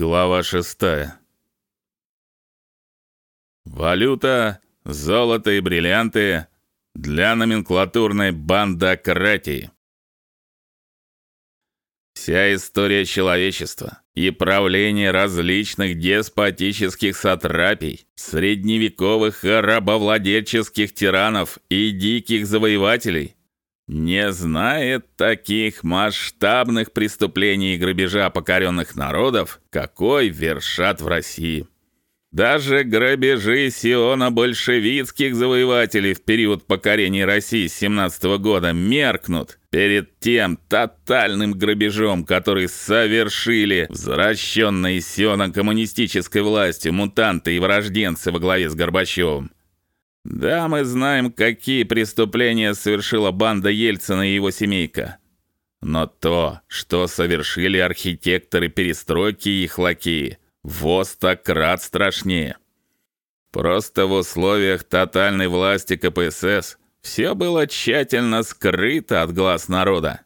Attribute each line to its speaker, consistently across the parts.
Speaker 1: Глава шестая. Валюта, золото и бриллианты для номенклатурной бандократии. Вся история человечества и правление различных деспотических сатрапий, средневековых рабовладельческих тиранов и диких завоевателей не знает таких масштабных преступлений и грабежа покоренных народов, какой вершат в России. Даже грабежи сиона большевистских завоевателей в период покорения России с 17 -го года меркнут перед тем тотальным грабежом, который совершили возвращенные сиона коммунистической властью мутанты и врожденцы во главе с Горбачевым. Да, мы знаем, какие преступления совершила банда Ельцина и его семейка. Но то, что совершили архитекторы перестройки и их лакеи, во сто крат страшнее. Просто в условиях тотальной власти КПСС все было тщательно скрыто от глаз народа,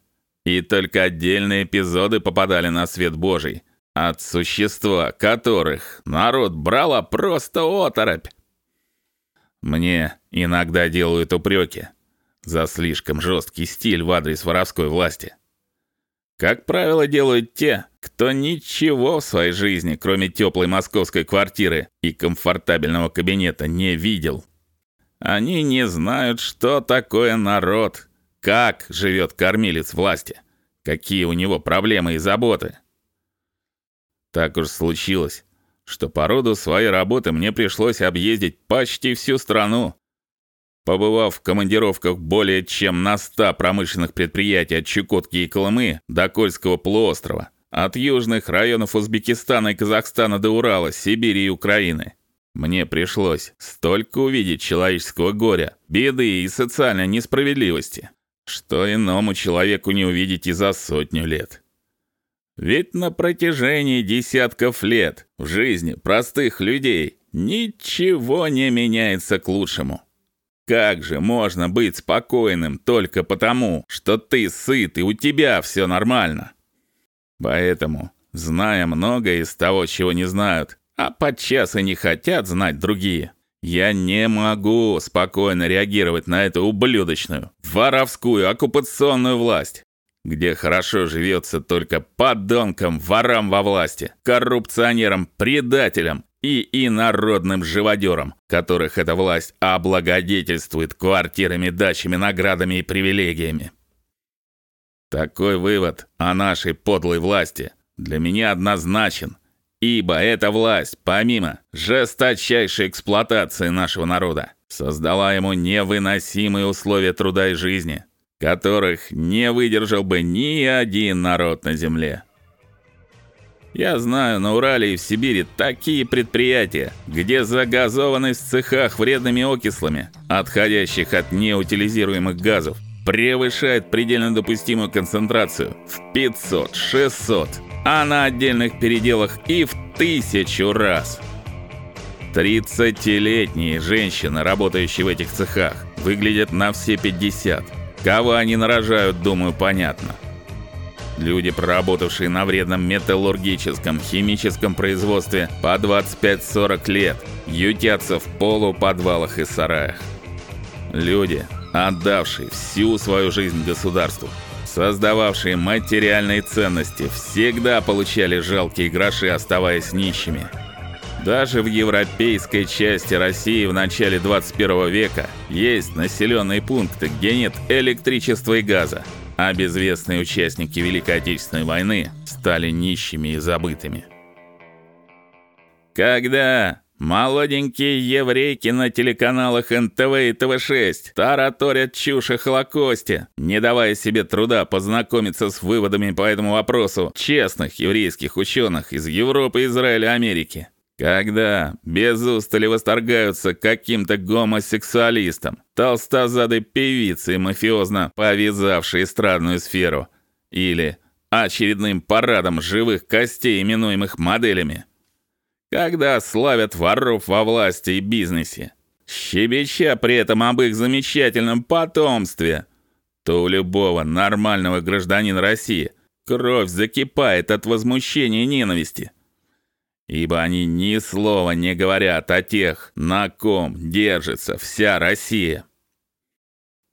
Speaker 1: и только отдельные эпизоды попадали на свет Божий, от существа которых народ брала просто оторопь. Мне иногда делают упреки за слишком жесткий стиль в адрес воровской власти. Как правило, делают те, кто ничего в своей жизни, кроме теплой московской квартиры и комфортабельного кабинета, не видел. Они не знают, что такое народ, как живет кормилец власти, какие у него проблемы и заботы. Так уж случилось, что по роду своей работы мне пришлось объездить почти всю страну. Побывав в командировках более чем на 100 промышленных предприятий от Чукотки и Колымы до Кольского полуострова, от южных районов Узбекистана и Казахстана до Урала, Сибири и Украины, мне пришлось столько увидеть человеческого горя, беды и социальной несправедливости, что иному человеку не увидеть и за сотню лет. Ведь на протяжении десятков лет в жизни простых людей ничего не меняется к лучшему. Как же можно быть спокойным только потому, что ты сыт и у тебя все нормально? Поэтому, зная многое из того, чего не знают, а подчас и не хотят знать другие, я не могу спокойно реагировать на эту ублюдочную, воровскую оккупационную власть, где хорошо живется только подонкам, ворам во власти, коррупционерам, предателям и инородным живодерам, которых эта власть облагодетельствует квартирами, дачами, наградами и привилегиями. Такой вывод о нашей подлой власти для меня однозначен, ибо эта власть, помимо жесточайшей эксплуатации нашего народа, создала ему невыносимые условия труда и жизни, которых не выдержал бы ни один народ на земле. Я знаю на Урале и в Сибири такие предприятия, где загазованность в цехах вредными окислами, отходящих от неутилизируемых газов, превышает предельно допустимую концентрацию в 500, 600, а на отдельных переделах и в тысячу раз. 30-летние женщины, работающие в этих цехах, выглядят на все 50. Кого они нарожают, думаю, понятно. Люди, проработавшие на вредном металлургическом, химическом производстве по 25-40 лет, ютятся в полуподвалах и сараях. Люди, отдавшие всю свою жизнь государству, создававшие материальные ценности, всегда получали жалкие гроши, оставаясь нищими. Даже в европейской части России в начале 21 века есть населенные пункты, где нет электричества и газа, а безвестные участники Великой Отечественной войны стали нищими и забытыми. Когда молоденькие еврейки на телеканалах НТВ и ТВ6 тараторят чушь о Холокосте, не давая себе труда познакомиться с выводами по этому вопросу честных еврейских ученых из Европы, Израиля, Америки, когда без устали восторгаются каким-то гомосексуалистом, толстозадой певицей, мафиозно повязавшей эстрадную сферу, или очередным парадом живых костей, именуемых моделями. Когда славят воров во власти и бизнесе, щебеча при этом об их замечательном потомстве, то у любого нормального гражданина России кровь закипает от возмущения и ненависти. Ибо они ни слова не говорят о тех, на ком держится вся Россия.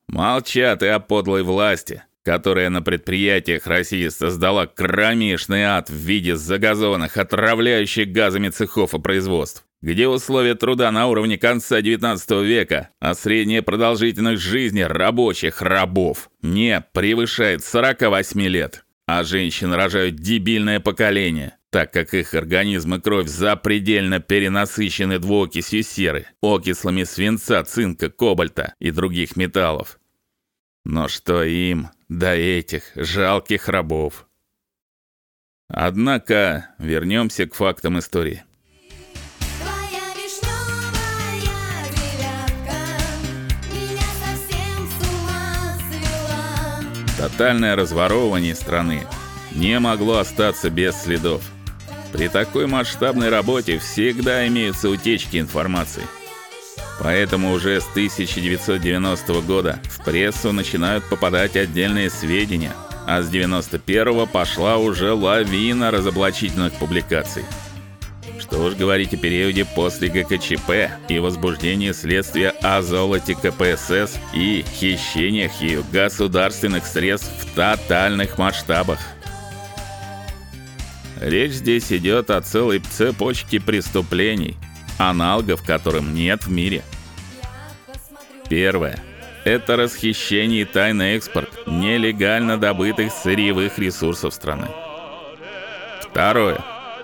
Speaker 1: Молчат и о подлой власти, которая на предприятиях России создала кромешный ад в виде загазованных, отравляющих газами цехов и производств, где условия труда на уровне конца XIX века, а средняя продолжительность жизни рабочих рабов не превышает 48 лет, а женщины рожают дебильное поколение так как их организм и кровь запредельно перенасыщены двуокисью серы, окислами свинца, цинка, кобальта и других металлов. Но что им до этих жалких рабов? Однако вернемся к фактам истории. Тотальное разворовывание страны не могло остаться без следов. При такой масштабной работе всегда имеются утечки информации. Поэтому уже с 1990 года в прессу начинают попадать отдельные сведения, а с 91 пошла уже лавина разоблачительных публикаций. Что уж говорить о периоде после ГКЧП и возбуждении следствия о золоте КПСС и хищениях ее государственных средств в тотальных масштабах. Речь здесь идет о целой цепочке преступлений, аналогов которым нет в мире. Первое это расхищение и тайный экспорт нелегально добытых сырьевых ресурсов страны. Второе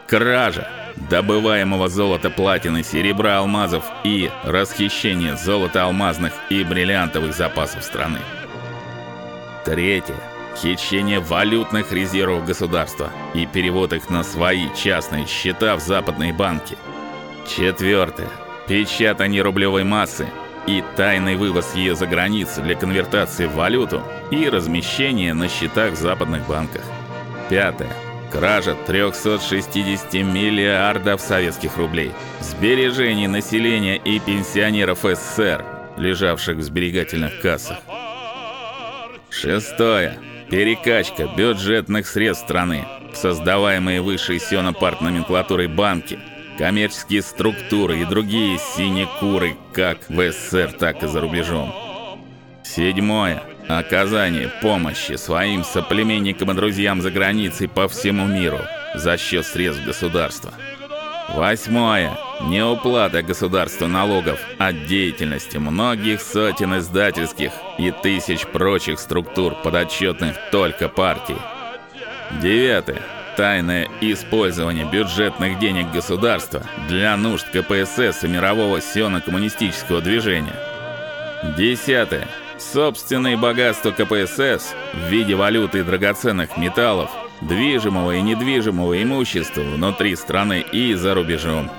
Speaker 1: кража добываемого золота, платины, серебра, алмазов и расхищение золота, алмазных и бриллиантовых запасов страны. Третье хищение валютных резервов государства и перевод их на свои частные счета в западные банки. Четвертое. Печатание рублевой массы и тайный вывоз ее за границу для конвертации в валюту и размещение на счетах в западных банках. Пятое. Кража 360 миллиардов советских рублей, сбережений населения и пенсионеров СССР, лежавших в сберегательных кассах. Шестое перекачка бюджетных средств страны создаваемые высшей сёнопарт номенклатурой банки, коммерческие структуры и другие синекуры как в СССР, так и за рубежом. Седьмое оказание помощи своим соплеменникам и друзьям за границей по всему миру за счет средств государства. Восьмое. Неуплата государству налогов от деятельности многих сотен издательских и тысяч прочих структур, подотчетных только партии. Девятое. Тайное использование бюджетных денег государства для нужд КПСС и мирового сионо-коммунистического движения. Десятое. Собственные богатства КПСС в виде валюты и драгоценных металлов – движимого и недвижимого имущества внутри страны и за рубежом.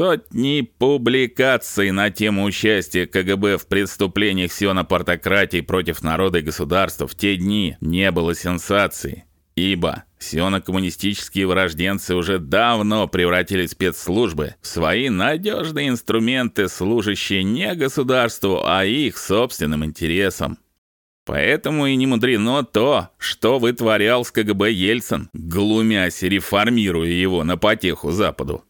Speaker 1: Сотни публикаций на тему участия КГБ в преступлениях сионопартократии против народа и государства в те дни не было сенсацией, ибо Сионо-коммунистические вырожденцы уже давно превратили спецслужбы в свои надежные инструменты, служащие не государству, а их собственным интересам. Поэтому и не мудрено то, что вытворял с КГБ Ельцин, глумясь и реформируя его на потеху Западу.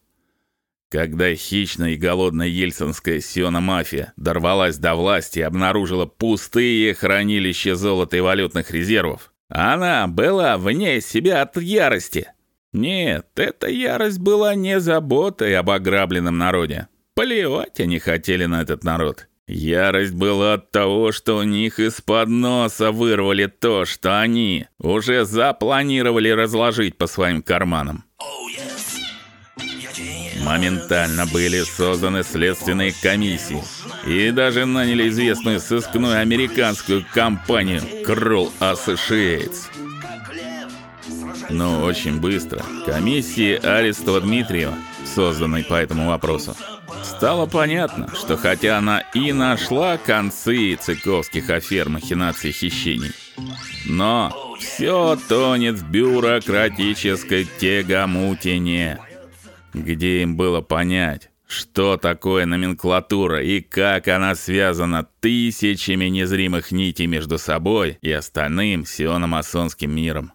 Speaker 1: Когда хищная и голодная ельцинская сиономафия дорвалась до власти и обнаружила пустые хранилища золота и валютных резервов, она была вне себя от ярости. Нет, эта ярость была не заботой об ограбленном народе. Плевать они хотели на этот народ. Ярость была от того, что у них из-под носа вырвали то, что они уже запланировали разложить по своим карманам. Моментально были созданы следственные комиссии и даже наняли известную сыскную американскую компанию Kroll Associates. Но очень быстро комиссии Арестова Дмитриева, созданной по этому вопросу, стало понятно, что хотя она и нашла концы цыковских афер, махинаций, хищений, но все тонет в бюрократической тягомутине где им было понять, что такое номенклатура и как она связана тысячами незримых нитей между собой и остальным сиономасонским миром.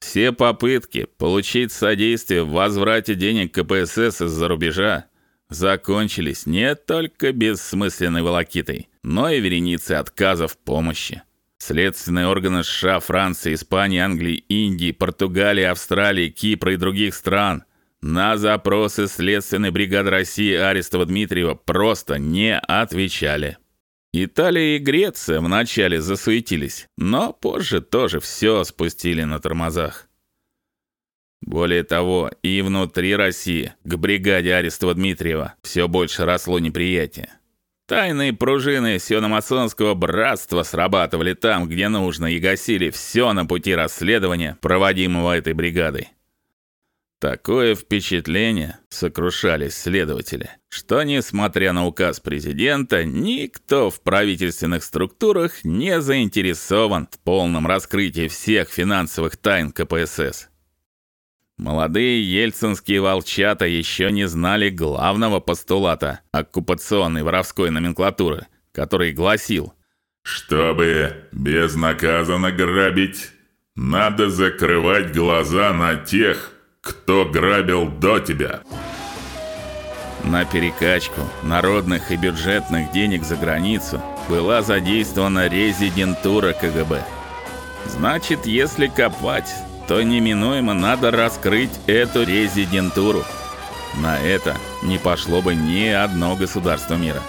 Speaker 1: Все попытки получить содействие в возврате денег КПСС из-за рубежа закончились не только бессмысленной волокитой, но и вереницей отказов в помощи. Следственные органы США, Франции, Испании, Англии, Индии, Португалии, Австралии, Кипра и других стран на запросы следственной бригады России Арестова Дмитриева просто не отвечали. Италия и Греция вначале засуетились, но позже тоже все спустили на тормозах. Более того, и внутри России к бригаде Арестова Дмитриева все больше росло неприятие. Тайные пружины сиономасонского братства срабатывали там, где нужно, и гасили все на пути расследования, проводимого этой бригадой. Такое впечатление, сокрушались следователи, что несмотря на указ президента, никто в правительственных структурах не заинтересован в полном раскрытии всех финансовых тайн КПСС. Молодые ельцинские волчата еще не знали главного постулата оккупационной воровской номенклатуры, который гласил:
Speaker 2: чтобы безнаказанно грабить, надо закрывать глаза на тех, кто грабил до тебя?
Speaker 1: На перекачку народных и бюджетных денег за границу была задействована резидентура КГБ. Значит, если копать, то неминуемо надо раскрыть эту резидентуру. На это не пошло бы ни одно государство мира.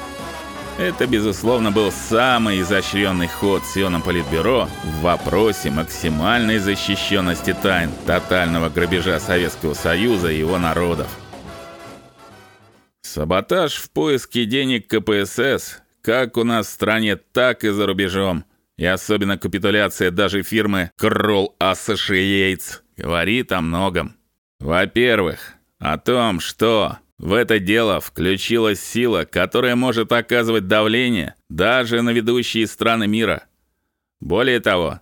Speaker 1: Это, безусловно, был самый изощренный ход Сиона Политбюро в вопросе максимальной защищенности тайн тотального грабежа Советского Союза и его народов. Саботаж в поиске денег КПСС, как у нас в стране, так и за рубежом, и особенно капитуляция даже фирмы Kroll Associates говорит о многом. Во-первых, о том, что в это дело включилась сила, которая может оказывать давление даже на ведущие страны мира. Более того,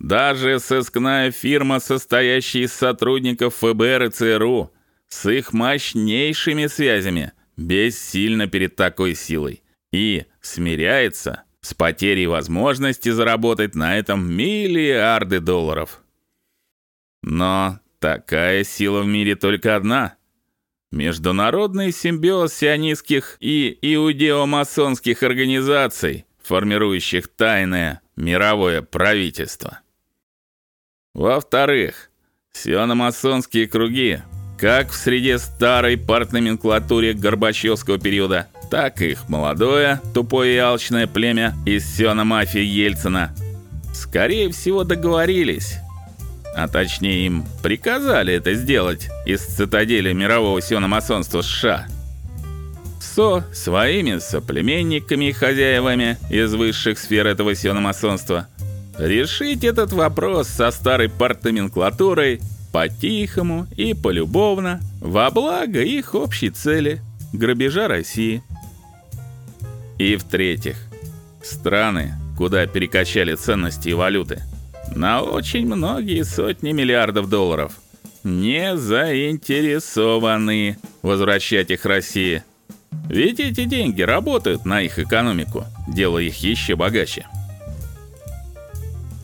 Speaker 1: даже сыскная фирма, состоящая из сотрудников ФБР и ЦРУ, с их мощнейшими связями, бессильна перед такой силой и смиряется с потерей возможности заработать на этом миллиарды долларов. Но такая сила в мире только одна Международный симбиоз сионистских и иудео-масонских организаций, формирующих тайное мировое правительство. Во-вторых, сиономасонские круги, как в среде старой партноменклатуры Горбачевского периода, так и их молодое, тупое и алчное племя из сиономафии Ельцина, скорее всего договорились а точнее им приказали это сделать из цитадели мирового сиономасонства США. Со своими соплеменниками и хозяевами из высших сфер этого сиономасонства решить этот вопрос со старой партноменклатурой по-тихому и полюбовно во благо их общей цели грабежа России. И в-третьих, страны, куда перекачали ценности и валюты – на очень многие сотни миллиардов долларов. Не заинтересованы возвращать их России. Ведь эти деньги работают на их экономику, делая их еще богаче.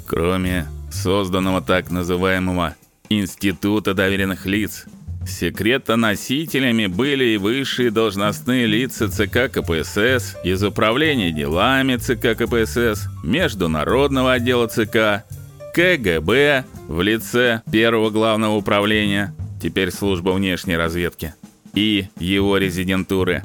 Speaker 1: Кроме созданного так называемого института доверенных лиц, секретоносителями были и высшие должностные лица ЦК КПСС, из управления делами ЦК КПСС, международного отдела ЦК, КГБ в лице первого главного управления, теперь служба внешней разведки, и его резидентуры.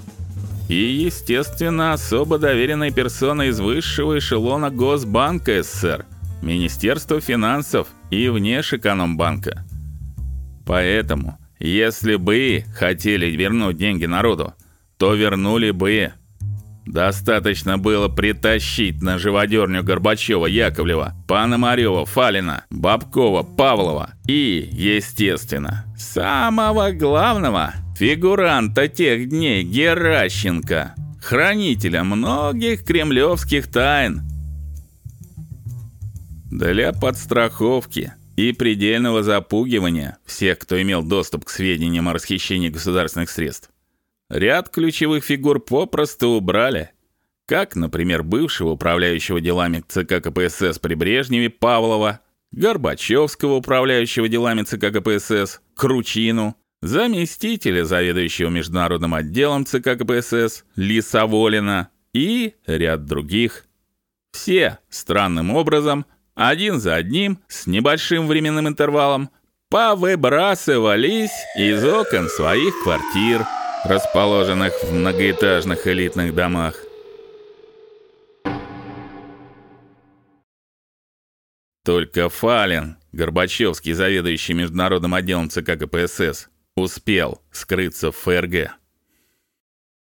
Speaker 1: И, естественно, особо доверенной персоной из высшего эшелона Госбанка СССР, Министерства финансов и Внешэкономбанка. Поэтому, если бы хотели вернуть деньги народу, то вернули бы Достаточно было притащить на живодерню Горбачева, Яковлева, Пономарева, Фалина, Бабкова, Павлова и, естественно, самого главного фигуранта тех дней Геращенко, хранителя многих кремлевских тайн. Для подстраховки и предельного запугивания всех, кто имел доступ к сведениям о расхищении государственных средств, ряд ключевых фигур попросту убрали, как, например, бывшего управляющего делами ЦК КПСС при Брежневе Павлова, Горбачевского управляющего делами ЦК КПСС Кручину, заместителя заведующего международным отделом ЦК КПСС Лисоволина и ряд других. Все странным образом, один за одним, с небольшим временным интервалом, повыбрасывались из окон своих квартир, расположенных в многоэтажных элитных домах. Только Фалин, Горбачевский, заведующий международным отделом ЦК КПСС, успел скрыться в ФРГ.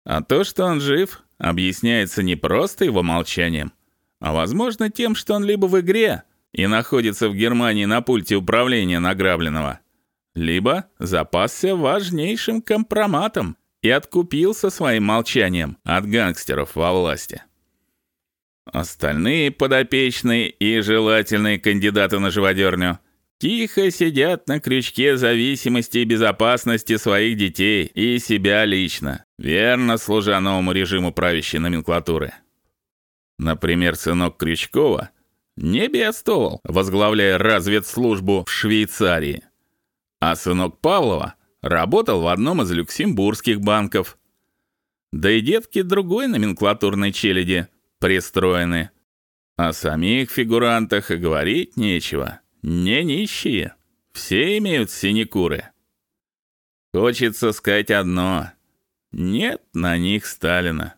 Speaker 1: А то, что он жив, объясняется не просто его молчанием, а возможно тем, что он либо в игре и находится в Германии на пульте управления награбленного, либо запасся важнейшим компроматом и откупился своим молчанием от гангстеров во власти. Остальные подопечные и желательные кандидаты на живодерню тихо сидят на крючке зависимости и безопасности своих детей и себя лично, верно служа новому режиму правящей номенклатуры. Например, сынок Крючкова не бедствовал, возглавляя разведслужбу в Швейцарии, а сынок Павлова работал в одном из люксембургских банков. Да и детки другой номенклатурной челяди пристроены. О самих фигурантах и говорить нечего. Не нищие. Все имеют синекуры. Хочется сказать одно. Нет на них Сталина.